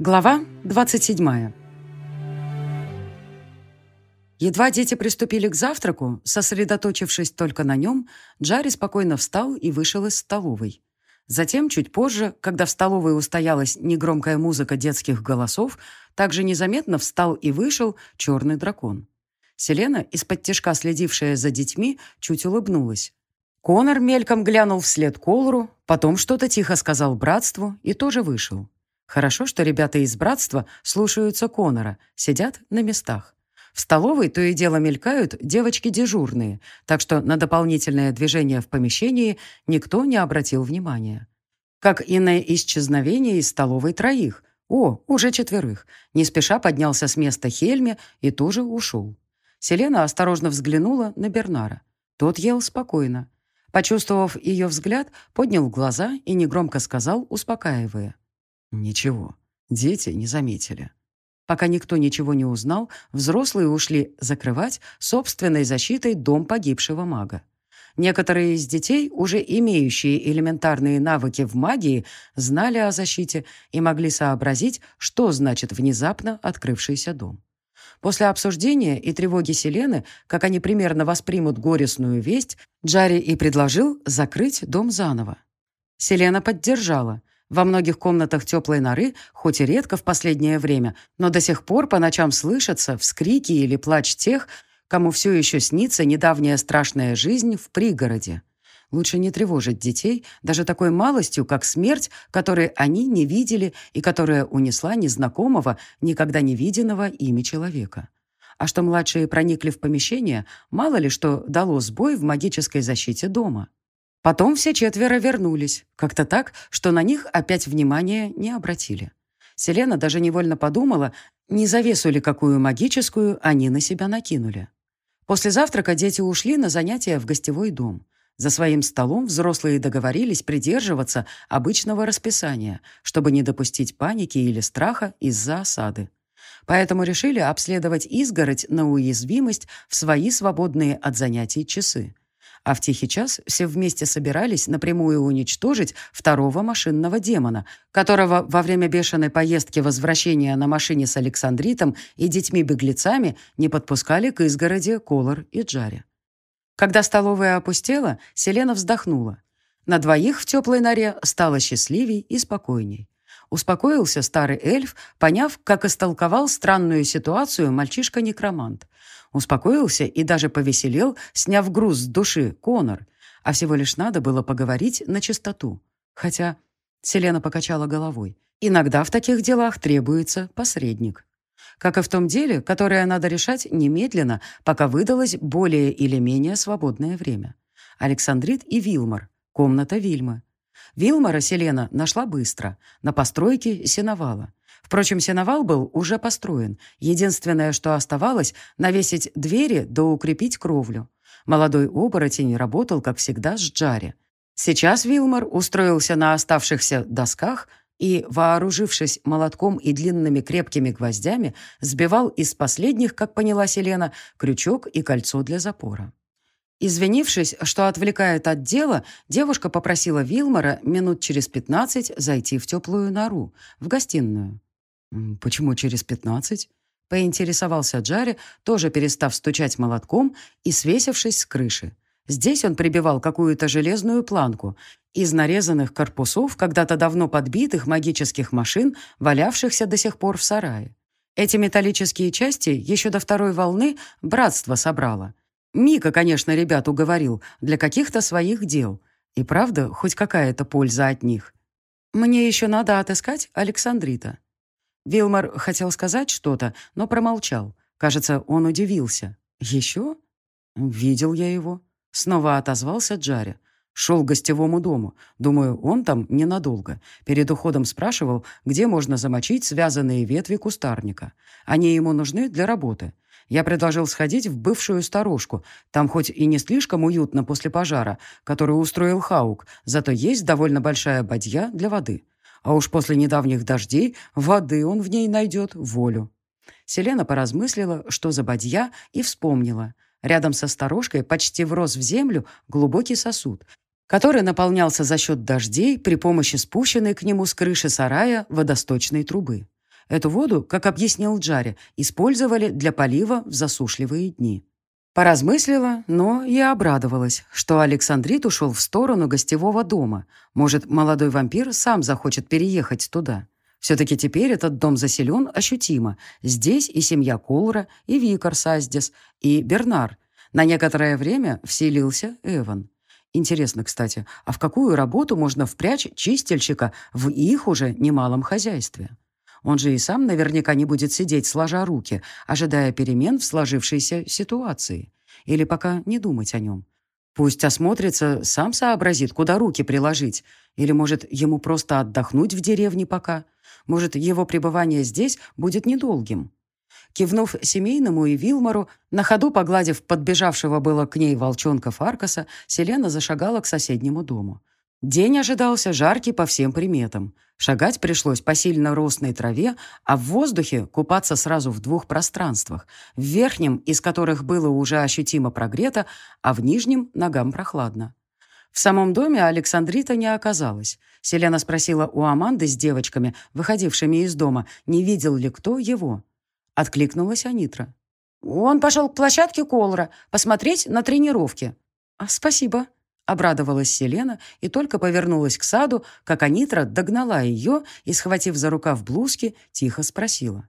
Глава 27. Едва дети приступили к завтраку, сосредоточившись только на нем, Джарри спокойно встал и вышел из столовой. Затем, чуть позже, когда в столовой устоялась негромкая музыка детских голосов, также незаметно встал и вышел черный дракон. Селена, из-под тяжка следившая за детьми, чуть улыбнулась. Конор мельком глянул вслед Колору, потом что-то тихо сказал братству и тоже вышел. Хорошо, что ребята из братства слушаются Конора, сидят на местах. В столовой то и дело мелькают девочки дежурные, так что на дополнительное движение в помещении никто не обратил внимания. Как и на исчезновение из столовой троих. О, уже четверых. Не спеша поднялся с места Хельме и тоже ушел. Селена осторожно взглянула на Бернара. Тот ел спокойно. Почувствовав ее взгляд, поднял глаза и негромко сказал, успокаивая. Ничего, дети не заметили. Пока никто ничего не узнал, взрослые ушли закрывать собственной защитой дом погибшего мага. Некоторые из детей, уже имеющие элементарные навыки в магии, знали о защите и могли сообразить, что значит внезапно открывшийся дом. После обсуждения и тревоги Селены, как они примерно воспримут горестную весть, Джарри и предложил закрыть дом заново. Селена поддержала, во многих комнатах теплой норы, хоть и редко в последнее время, но до сих пор по ночам слышатся вскрики или плач тех, кому все еще снится недавняя страшная жизнь в пригороде. Лучше не тревожить детей даже такой малостью, как смерть, которой они не видели и которая унесла незнакомого, никогда не виденного ими человека. А что младшие проникли в помещение, мало ли что дало сбой в магической защите дома. Потом все четверо вернулись, как-то так, что на них опять внимания не обратили. Селена даже невольно подумала, не завесу ли какую магическую они на себя накинули. После завтрака дети ушли на занятия в гостевой дом. За своим столом взрослые договорились придерживаться обычного расписания, чтобы не допустить паники или страха из-за осады. Поэтому решили обследовать изгородь на уязвимость в свои свободные от занятий часы а в тихий час все вместе собирались напрямую уничтожить второго машинного демона, которого во время бешеной поездки возвращения на машине с Александритом и детьми-беглецами не подпускали к изгороди Колор и Джаре. Когда столовая опустела, Селена вздохнула. На двоих в теплой норе стало счастливей и спокойней. Успокоился старый эльф, поняв, как истолковал странную ситуацию мальчишка-некромант. Успокоился и даже повеселел, сняв груз с души, Конор. А всего лишь надо было поговорить на чистоту. Хотя Селена покачала головой. Иногда в таких делах требуется посредник. Как и в том деле, которое надо решать немедленно, пока выдалось более или менее свободное время. Александрит и Вилмар. Комната Вильмы. Вилмара Селена нашла быстро, на постройке сеновала. Впрочем, сеновал был уже построен. Единственное, что оставалось, навесить двери да укрепить кровлю. Молодой оборотень работал, как всегда, с Джари. Сейчас Вилмар устроился на оставшихся досках и, вооружившись молотком и длинными крепкими гвоздями, сбивал из последних, как поняла Селена, крючок и кольцо для запора. Извинившись, что отвлекает от дела, девушка попросила Вилмара минут через пятнадцать зайти в теплую нору, в гостиную. «Почему через пятнадцать?» — поинтересовался Джари, тоже перестав стучать молотком и свесившись с крыши. Здесь он прибивал какую-то железную планку из нарезанных корпусов когда-то давно подбитых магических машин, валявшихся до сих пор в сарае. Эти металлические части еще до второй волны братство собрало. Мика, конечно, ребят уговорил для каких-то своих дел. И правда, хоть какая-то польза от них. Мне еще надо отыскать Александрита. Вилмар хотел сказать что-то, но промолчал. Кажется, он удивился. «Еще?» «Видел я его». Снова отозвался Джари. Шел к гостевому дому. Думаю, он там ненадолго. Перед уходом спрашивал, где можно замочить связанные ветви кустарника. Они ему нужны для работы. Я предложил сходить в бывшую сторожку. Там хоть и не слишком уютно после пожара, который устроил Хаук, зато есть довольно большая бадья для воды. А уж после недавних дождей воды он в ней найдет волю. Селена поразмыслила, что за бадья, и вспомнила. Рядом со сторожкой почти врос в землю глубокий сосуд, который наполнялся за счет дождей при помощи спущенной к нему с крыши сарая водосточной трубы. Эту воду, как объяснил Джари, использовали для полива в засушливые дни. Поразмыслила, но и обрадовалась, что Александрит ушел в сторону гостевого дома. Может, молодой вампир сам захочет переехать туда. Все-таки теперь этот дом заселен ощутимо. Здесь и семья Колра, и Викар Саздис, и Бернар. На некоторое время вселился Эван. Интересно, кстати, а в какую работу можно впрячь чистильщика в их уже немалом хозяйстве? Он же и сам наверняка не будет сидеть сложа руки, ожидая перемен в сложившейся ситуации. Или пока не думать о нем. Пусть осмотрится, сам сообразит, куда руки приложить. Или, может, ему просто отдохнуть в деревне пока. Может, его пребывание здесь будет недолгим. Кивнув семейному и Вилмару, на ходу погладив подбежавшего было к ней волчонка Фаркаса, Селена зашагала к соседнему дому. День ожидался жаркий по всем приметам. Шагать пришлось по сильно росной траве, а в воздухе купаться сразу в двух пространствах. В верхнем, из которых было уже ощутимо прогрето, а в нижнем ногам прохладно. В самом доме Александрита не оказалось. Селена спросила у Аманды с девочками, выходившими из дома, не видел ли кто его. Откликнулась Анитра. «Он пошел к площадке Колора посмотреть на тренировки». «А, «Спасибо», — обрадовалась Селена и только повернулась к саду, как Анитра догнала ее и, схватив за рукав блузки, тихо спросила.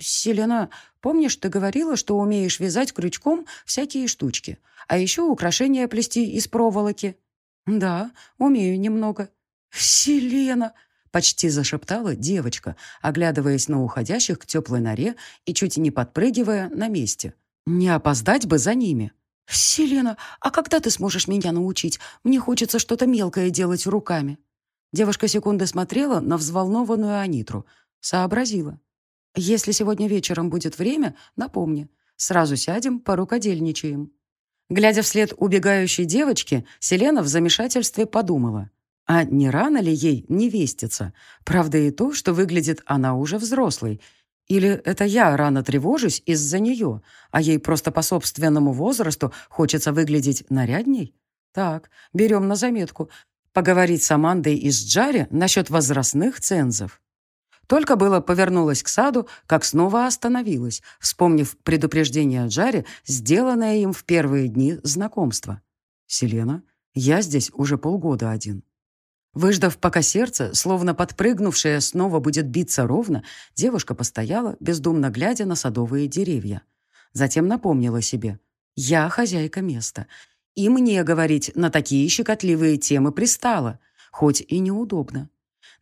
«Селена, помнишь, ты говорила, что умеешь вязать крючком всякие штучки, а еще украшения плести из проволоки?» «Да, умею немного». «Селена!» Почти зашептала девочка, оглядываясь на уходящих к теплой норе и чуть не подпрыгивая на месте. Не опоздать бы за ними. «Селена, а когда ты сможешь меня научить? Мне хочется что-то мелкое делать руками». Девушка секунды смотрела на взволнованную Анитру. Сообразила. «Если сегодня вечером будет время, напомни. Сразу сядем, порукодельничаем». Глядя вслед убегающей девочки, Селена в замешательстве подумала. А не рано ли ей невеститься? Правда и то, что выглядит она уже взрослой. Или это я рано тревожусь из-за нее, а ей просто по собственному возрасту хочется выглядеть нарядней? Так, берем на заметку. Поговорить с Амандой из Джари насчет возрастных цензов. Только было повернулась к саду, как снова остановилась, вспомнив предупреждение Джари, сделанное им в первые дни знакомства. «Селена, я здесь уже полгода один. Выждав, пока сердце, словно подпрыгнувшее, снова будет биться ровно, девушка постояла, бездумно глядя на садовые деревья. Затем напомнила себе. «Я хозяйка места. И мне говорить на такие щекотливые темы пристало, хоть и неудобно.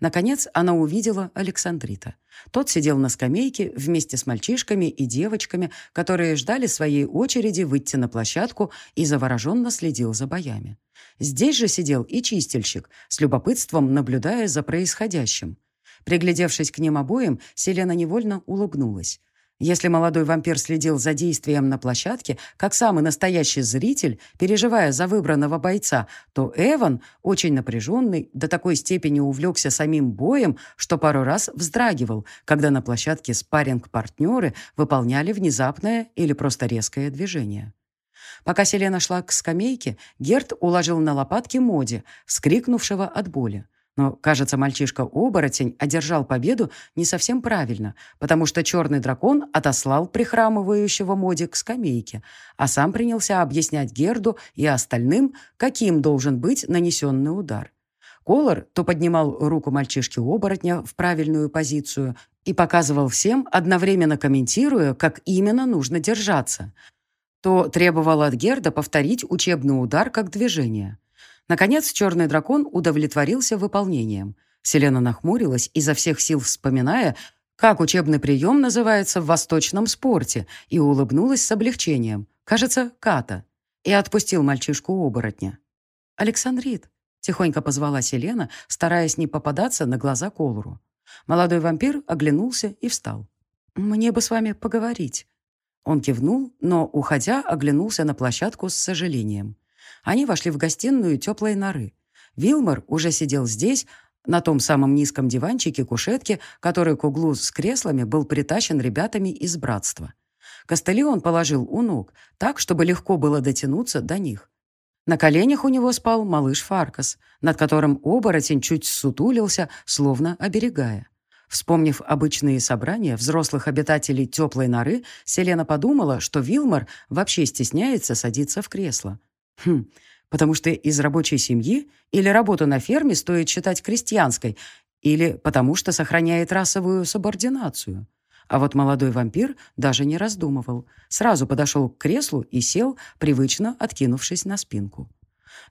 Наконец она увидела Александрита. Тот сидел на скамейке вместе с мальчишками и девочками, которые ждали своей очереди выйти на площадку и завороженно следил за боями. Здесь же сидел и чистильщик, с любопытством наблюдая за происходящим. Приглядевшись к ним обоим, Селена невольно улыбнулась. Если молодой вампир следил за действием на площадке, как самый настоящий зритель, переживая за выбранного бойца, то Эван, очень напряженный, до такой степени увлекся самим боем, что пару раз вздрагивал, когда на площадке спарринг-партнеры выполняли внезапное или просто резкое движение. Пока Селена шла к скамейке, Герт уложил на лопатки Моди, вскрикнувшего от боли. Но, кажется, мальчишка-оборотень одержал победу не совсем правильно, потому что черный дракон отослал прихрамывающего Моди к скамейке, а сам принялся объяснять Герду и остальным, каким должен быть нанесенный удар. Колор то поднимал руку мальчишки-оборотня в правильную позицию и показывал всем, одновременно комментируя, как именно нужно держаться, то требовал от Герда повторить учебный удар как движение. Наконец, черный дракон удовлетворился выполнением. Селена нахмурилась, изо всех сил вспоминая, как учебный прием называется в восточном спорте, и улыбнулась с облегчением. Кажется, ката. И отпустил мальчишку-оборотня. «Александрит», — тихонько позвала Селена, стараясь не попадаться на глаза Колору. Молодой вампир оглянулся и встал. «Мне бы с вами поговорить». Он кивнул, но, уходя, оглянулся на площадку с сожалением. Они вошли в гостиную теплой норы. Вилмар уже сидел здесь, на том самом низком диванчике кушетки, который к углу с креслами был притащен ребятами из братства. Костыли он положил у ног, так, чтобы легко было дотянуться до них. На коленях у него спал малыш Фаркас, над которым оборотень чуть сутулился, словно оберегая. Вспомнив обычные собрания взрослых обитателей теплой норы, Селена подумала, что Вилмар вообще стесняется садиться в кресло. Хм, потому что из рабочей семьи или работу на ферме стоит считать крестьянской, или потому что сохраняет расовую субординацию. А вот молодой вампир даже не раздумывал. Сразу подошел к креслу и сел, привычно откинувшись на спинку.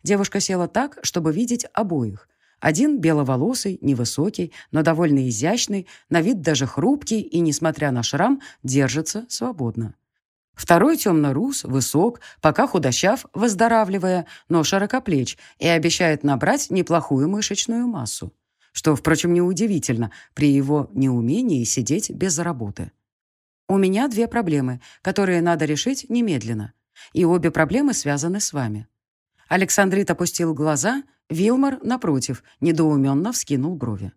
Девушка села так, чтобы видеть обоих. Один беловолосый, невысокий, но довольно изящный, на вид даже хрупкий и, несмотря на шрам, держится свободно. Второй темно-рус, высок, пока худощав, выздоравливая, но широкоплеч и обещает набрать неплохую мышечную массу. Что, впрочем, неудивительно при его неумении сидеть без работы. У меня две проблемы, которые надо решить немедленно. И обе проблемы связаны с вами. Александрит опустил глаза, Вилмар, напротив, недоуменно вскинул брови.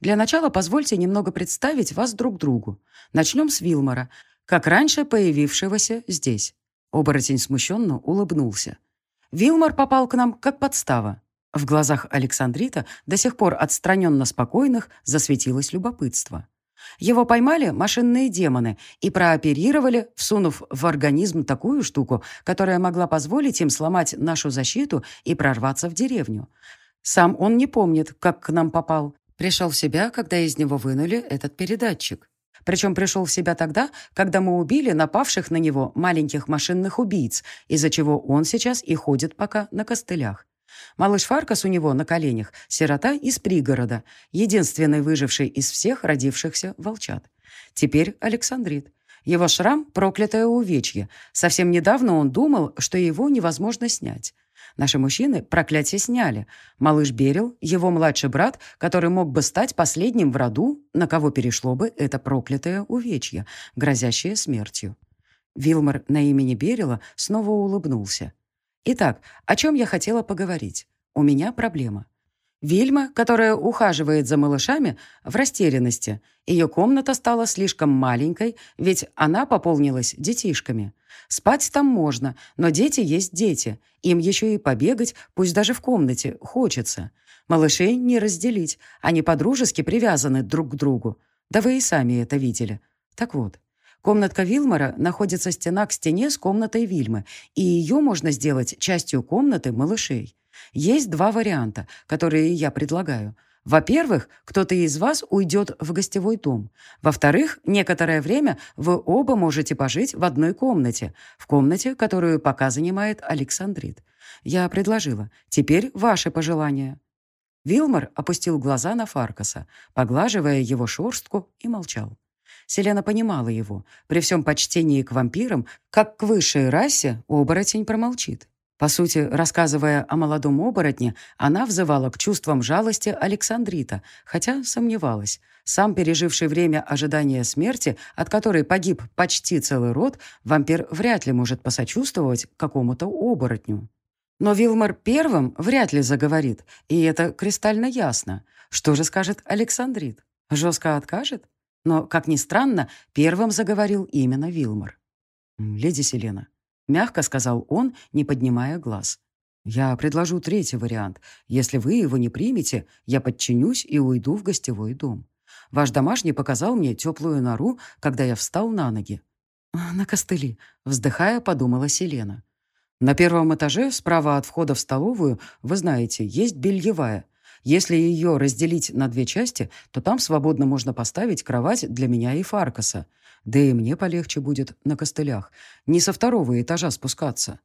Для начала позвольте немного представить вас друг другу. Начнем с Вилмара, как раньше появившегося здесь. Оборотень смущенно улыбнулся. Вилмар попал к нам как подстава. В глазах Александрита, до сих пор отстраненно спокойных, засветилось любопытство. Его поймали машинные демоны и прооперировали, всунув в организм такую штуку, которая могла позволить им сломать нашу защиту и прорваться в деревню. Сам он не помнит, как к нам попал. Пришел в себя, когда из него вынули этот передатчик. Причем пришел в себя тогда, когда мы убили напавших на него маленьких машинных убийц, из-за чего он сейчас и ходит пока на костылях. Малыш Фаркас у него на коленях, сирота из пригорода, единственный выживший из всех родившихся волчат. Теперь Александрит. Его шрам — проклятое увечье. Совсем недавно он думал, что его невозможно снять. Наши мужчины проклятие сняли. Малыш Берил, его младший брат, который мог бы стать последним в роду, на кого перешло бы это проклятое увечье, грозящее смертью. Вилмар на имени Берила снова улыбнулся. Итак, о чем я хотела поговорить? У меня проблема. Вильма, которая ухаживает за малышами, в растерянности. Ее комната стала слишком маленькой, ведь она пополнилась детишками. Спать там можно, но дети есть дети. Им еще и побегать, пусть даже в комнате, хочется. Малышей не разделить, они подружески привязаны друг к другу. Да вы и сами это видели. Так вот, Комнатка Вилмора находится стена к стене с комнатой Вильмы, и ее можно сделать частью комнаты малышей. Есть два варианта, которые я предлагаю. Во-первых, кто-то из вас уйдет в гостевой дом. Во-вторых, некоторое время вы оба можете пожить в одной комнате, в комнате, которую пока занимает Александрит. Я предложила. Теперь ваши пожелания. Вилмор опустил глаза на Фаркаса, поглаживая его шорстку, и молчал. Селена понимала его. При всем почтении к вампирам, как к высшей расе, оборотень промолчит. По сути, рассказывая о молодом оборотне, она взывала к чувствам жалости Александрита, хотя сомневалась. Сам переживший время ожидания смерти, от которой погиб почти целый род, вампир вряд ли может посочувствовать какому-то оборотню. Но Вилмар первым вряд ли заговорит, и это кристально ясно. Что же скажет Александрит? Жестко откажет? Но, как ни странно, первым заговорил именно Вилмор. «Леди Селена», — мягко сказал он, не поднимая глаз. «Я предложу третий вариант. Если вы его не примете, я подчинюсь и уйду в гостевой дом. Ваш домашний показал мне теплую нору, когда я встал на ноги». «На костыли», — вздыхая, подумала Селена. «На первом этаже, справа от входа в столовую, вы знаете, есть бельевая. Если ее разделить на две части, то там свободно можно поставить кровать для меня и Фаркаса. Да и мне полегче будет на костылях. Не со второго этажа спускаться.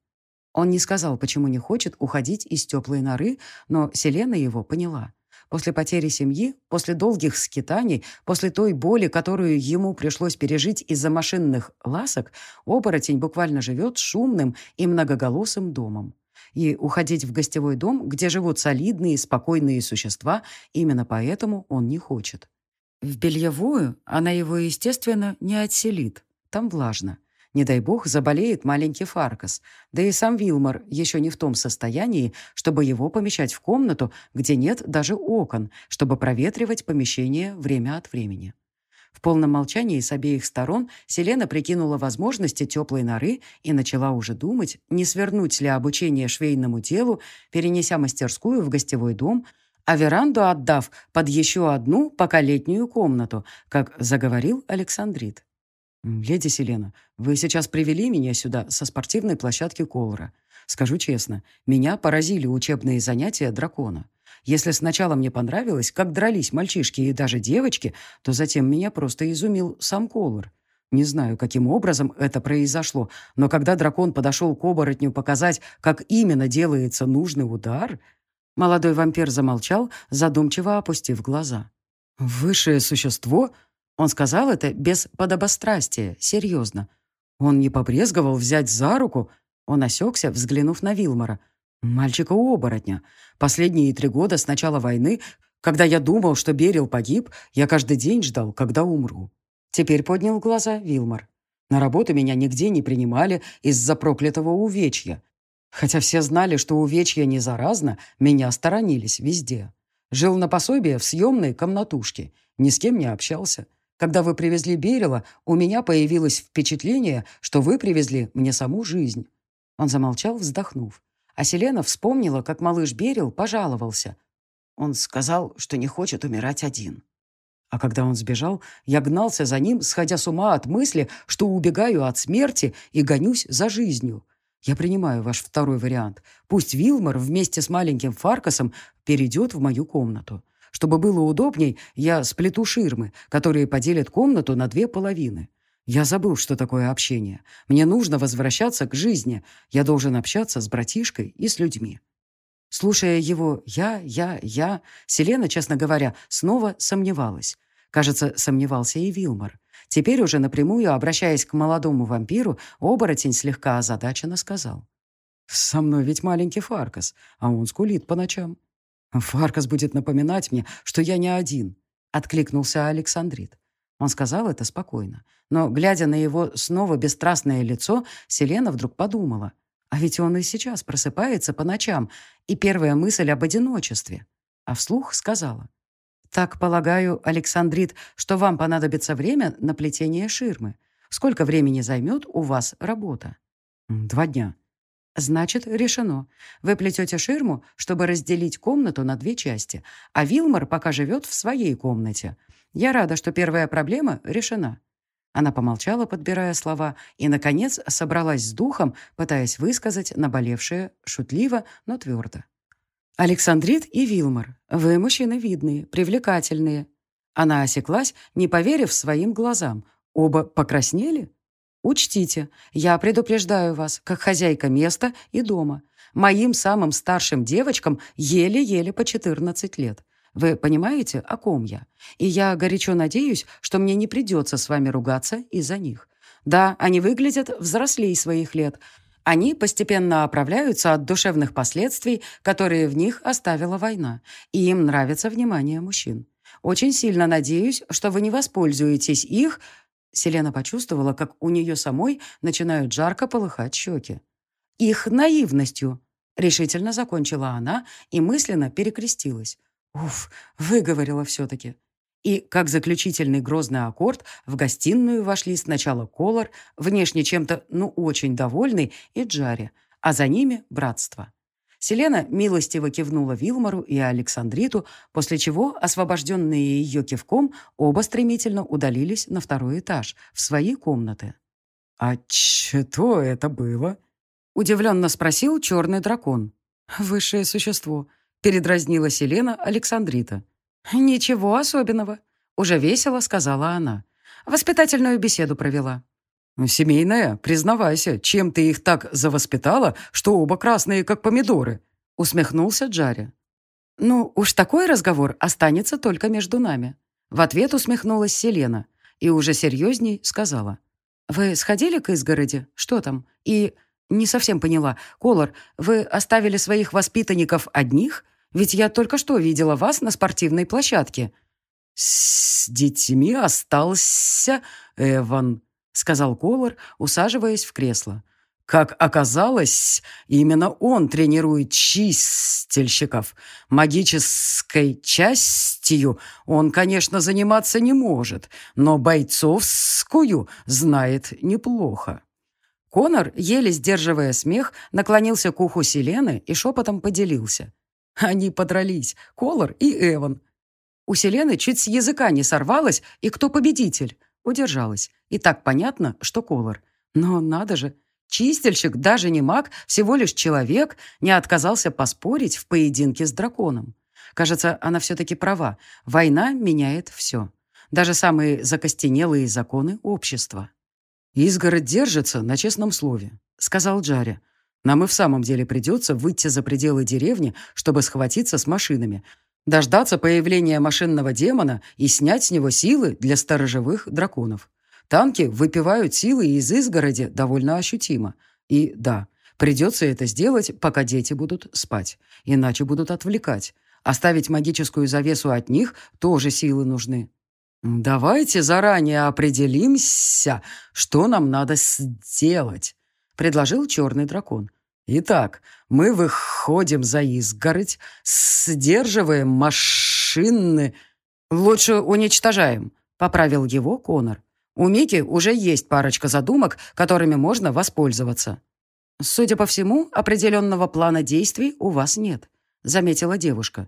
Он не сказал, почему не хочет уходить из теплой норы, но Селена его поняла. После потери семьи, после долгих скитаний, после той боли, которую ему пришлось пережить из-за машинных ласок, оборотень буквально живет шумным и многоголосым домом и уходить в гостевой дом, где живут солидные, спокойные существа, именно поэтому он не хочет. В бельевую она его, естественно, не отселит. Там влажно. Не дай бог, заболеет маленький Фаркас. Да и сам Вилмор еще не в том состоянии, чтобы его помещать в комнату, где нет даже окон, чтобы проветривать помещение время от времени. В полном молчании с обеих сторон Селена прикинула возможности теплой норы и начала уже думать, не свернуть ли обучение швейному делу, перенеся мастерскую в гостевой дом, а веранду отдав под еще одну пока летнюю комнату, как заговорил Александрит. «Леди Селена, вы сейчас привели меня сюда со спортивной площадки Колора. Скажу честно, меня поразили учебные занятия дракона. Если сначала мне понравилось, как дрались мальчишки и даже девочки, то затем меня просто изумил сам Колор. Не знаю, каким образом это произошло, но когда дракон подошел к оборотню показать, как именно делается нужный удар, молодой вампир замолчал, задумчиво опустив глаза. «Высшее существо?» Он сказал это без подобострастия, серьезно. Он не побрезговал взять за руку. Он осекся, взглянув на Вилмора – Мальчика-оборотня. Последние три года с начала войны, когда я думал, что Берил погиб, я каждый день ждал, когда умру. Теперь поднял глаза Вилмар. На работу меня нигде не принимали из-за проклятого увечья. Хотя все знали, что увечья не заразно, меня сторонились везде. Жил на пособие в съемной комнатушке, ни с кем не общался. Когда вы привезли Берила, у меня появилось впечатление, что вы привезли мне саму жизнь. Он замолчал, вздохнув. А Селена вспомнила, как малыш Берил пожаловался. Он сказал, что не хочет умирать один. А когда он сбежал, я гнался за ним, сходя с ума от мысли, что убегаю от смерти и гонюсь за жизнью. Я принимаю ваш второй вариант. Пусть Вилмор вместе с маленьким Фаркасом перейдет в мою комнату. Чтобы было удобней, я сплету ширмы, которые поделят комнату на две половины. Я забыл, что такое общение. Мне нужно возвращаться к жизни. Я должен общаться с братишкой и с людьми. Слушая его «я, я, я», Селена, честно говоря, снова сомневалась. Кажется, сомневался и Вилмор. Теперь уже напрямую, обращаясь к молодому вампиру, оборотень слегка озадаченно сказал. «Со мной ведь маленький Фаркас, а он скулит по ночам. Фаркас будет напоминать мне, что я не один», — откликнулся Александрит. Он сказал это спокойно. Но, глядя на его снова бесстрастное лицо, Селена вдруг подумала. А ведь он и сейчас просыпается по ночам, и первая мысль об одиночестве. А вслух сказала. «Так, полагаю, Александрит, что вам понадобится время на плетение ширмы. Сколько времени займет у вас работа?» «Два дня». «Значит, решено. Вы плетете ширму, чтобы разделить комнату на две части, а Вилмар пока живет в своей комнате. Я рада, что первая проблема решена». Она помолчала, подбирая слова, и, наконец, собралась с духом, пытаясь высказать наболевшее шутливо, но твердо. «Александрит и Вилмар, вы мужчины видные, привлекательные». Она осеклась, не поверив своим глазам. Оба покраснели? «Учтите, я предупреждаю вас, как хозяйка места и дома. Моим самым старшим девочкам еле-еле по 14 лет. Вы понимаете, о ком я? И я горячо надеюсь, что мне не придется с вами ругаться из-за них. Да, они выглядят взрослей своих лет. Они постепенно оправляются от душевных последствий, которые в них оставила война, и им нравится внимание мужчин. Очень сильно надеюсь, что вы не воспользуетесь их... Селена почувствовала, как у нее самой начинают жарко полыхать щеки. Их наивностью. Решительно закончила она и мысленно перекрестилась. Уф, выговорила все-таки. И, как заключительный грозный аккорд, в гостиную вошли сначала Колор, внешне чем-то, ну, очень довольный, и Джари, а за ними братство. Селена милостиво кивнула Вилмару и Александриту, после чего, освобожденные ее кивком, оба стремительно удалились на второй этаж, в свои комнаты. «А что это было?» — удивленно спросил черный дракон. «Высшее существо», передразнила Селена Александрита. «Ничего особенного», — уже весело сказала она. «Воспитательную беседу провела». «Семейная, признавайся, чем ты их так завоспитала, что оба красные, как помидоры?» — усмехнулся Джарри. «Ну, уж такой разговор останется только между нами». В ответ усмехнулась Селена и уже серьезней сказала. «Вы сходили к изгороди? Что там? И...» «Не совсем поняла. Колор, вы оставили своих воспитанников одних? Ведь я только что видела вас на спортивной площадке». «С детьми остался Эван», — сказал Колор, усаживаясь в кресло. Как оказалось, именно он тренирует чистильщиков. Магической частью он, конечно, заниматься не может, но бойцовскую знает неплохо. Конор, еле сдерживая смех, наклонился к уху Селены и шепотом поделился. Они подрались, Колор и Эван. У Селены чуть с языка не сорвалось, и кто победитель? Удержалась. И так понятно, что Колор. Но надо же, чистильщик, даже не маг, всего лишь человек, не отказался поспорить в поединке с драконом. Кажется, она все-таки права. Война меняет все. Даже самые закостенелые законы общества. «Изгородь держится на честном слове», — сказал Джарри. «Нам и в самом деле придется выйти за пределы деревни, чтобы схватиться с машинами, дождаться появления машинного демона и снять с него силы для сторожевых драконов. Танки выпивают силы из изгороди довольно ощутимо. И да, придется это сделать, пока дети будут спать, иначе будут отвлекать. Оставить магическую завесу от них тоже силы нужны. «Давайте заранее определимся, что нам надо сделать», — предложил черный дракон. «Итак, мы выходим за изгородь, сдерживаем машины...» «Лучше уничтожаем», — поправил его Конор. «У Мики уже есть парочка задумок, которыми можно воспользоваться». «Судя по всему, определенного плана действий у вас нет», — заметила девушка.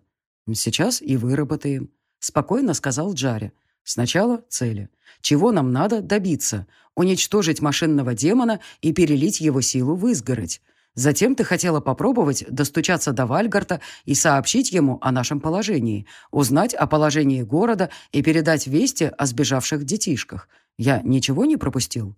«Сейчас и выработаем», — спокойно сказал Джаре. Сначала цели. Чего нам надо добиться? Уничтожить машинного демона и перелить его силу в изгородь. Затем ты хотела попробовать достучаться до Вальгарта и сообщить ему о нашем положении, узнать о положении города и передать вести о сбежавших детишках. Я ничего не пропустил?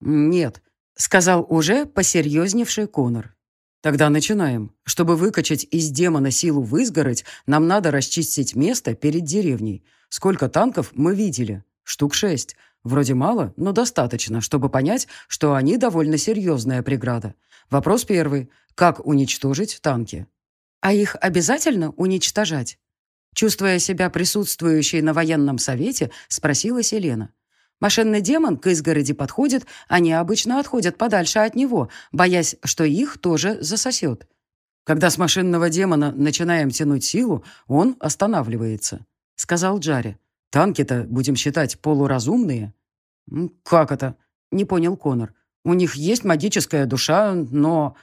Нет, сказал уже посерьезневший Конор. Тогда начинаем. Чтобы выкачать из демона силу в изгородь, нам надо расчистить место перед деревней. Сколько танков мы видели? Штук шесть. Вроде мало, но достаточно, чтобы понять, что они довольно серьезная преграда. Вопрос первый. Как уничтожить танки? А их обязательно уничтожать? Чувствуя себя присутствующей на военном совете, спросила Селена. Машинный демон к изгороди подходит, они обычно отходят подальше от него, боясь, что их тоже засосет. Когда с машинного демона начинаем тянуть силу, он останавливается сказал Джарри. «Танки-то, будем считать, полуразумные». «Как это?» — не понял Конор. «У них есть магическая душа, но...»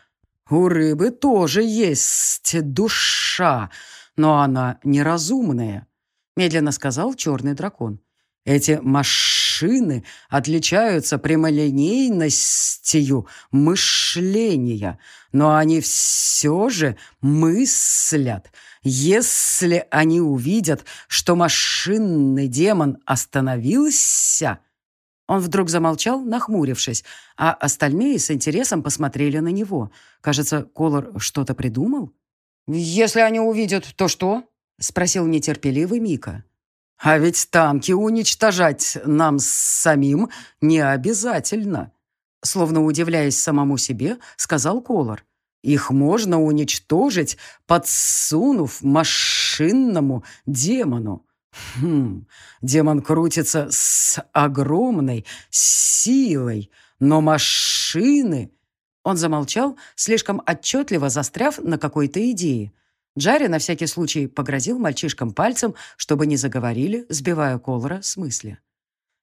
«У рыбы тоже есть душа, но она неразумная», — медленно сказал черный дракон. «Эти машины отличаются прямолинейностью мышления, но они все же мыслят, если они увидят, что машинный демон остановился... Он вдруг замолчал, нахмурившись, а остальные с интересом посмотрели на него. Кажется, Колор что-то придумал? «Если они увидят, то что?» — спросил нетерпеливый Мика. «А ведь танки уничтожать нам самим не обязательно», словно удивляясь самому себе, сказал Колор. Их можно уничтожить, подсунув машинному демону. Хм, демон крутится с огромной силой, но машины... Он замолчал, слишком отчетливо застряв на какой-то идее. Джарри на всякий случай погрозил мальчишкам пальцем, чтобы не заговорили, сбивая Колора с мысли.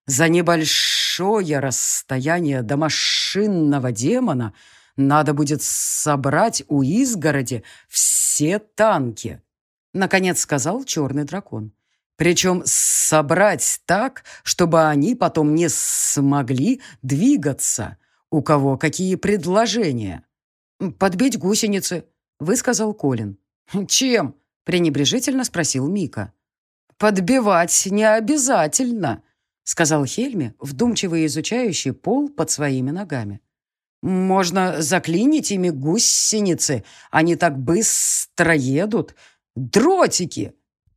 «За небольшое расстояние до машинного демона надо будет собрать у изгороди все танки», — наконец сказал черный дракон. «Причем собрать так, чтобы они потом не смогли двигаться. У кого какие предложения?» «Подбить гусеницы», — высказал Колин. «Чем?» — пренебрежительно спросил Мика. «Подбивать не обязательно», — сказал Хельми, вдумчиво изучающий пол под своими ногами. Можно заклинить ими гусеницы. Они так быстро едут. Дротики.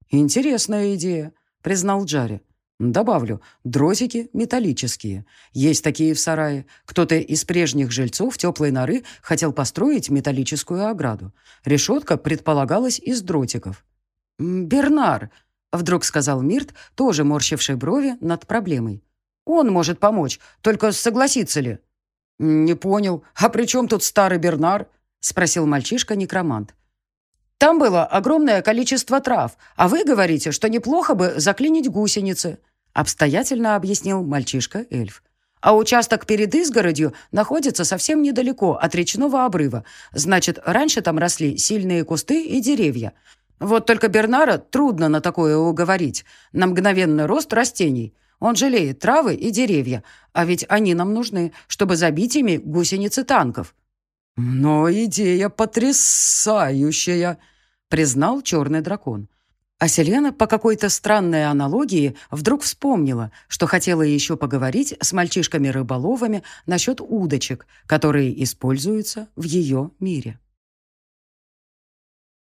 Интересная идея, признал Джарри. Добавлю, дротики металлические. Есть такие в сарае. Кто-то из прежних жильцов теплой норы хотел построить металлическую ограду. Решетка предполагалась из дротиков. «Бернар», — вдруг сказал Мирт, тоже морщивший брови над проблемой. «Он может помочь, только согласится ли?» «Не понял. А при чем тут старый Бернар?» — спросил мальчишка-некромант. «Там было огромное количество трав, а вы говорите, что неплохо бы заклинить гусеницы», — обстоятельно объяснил мальчишка-эльф. А участок перед изгородью находится совсем недалеко от речного обрыва. Значит, раньше там росли сильные кусты и деревья. Вот только Бернара трудно на такое уговорить. На мгновенный рост растений. Он жалеет травы и деревья, а ведь они нам нужны, чтобы забить ими гусеницы танков. «Но идея потрясающая!» — признал черный дракон. А Селена по какой-то странной аналогии вдруг вспомнила, что хотела еще поговорить с мальчишками-рыболовами насчет удочек, которые используются в ее мире.